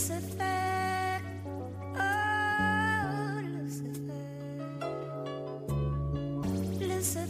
Lucifer, oh Lucifer, Lucifer.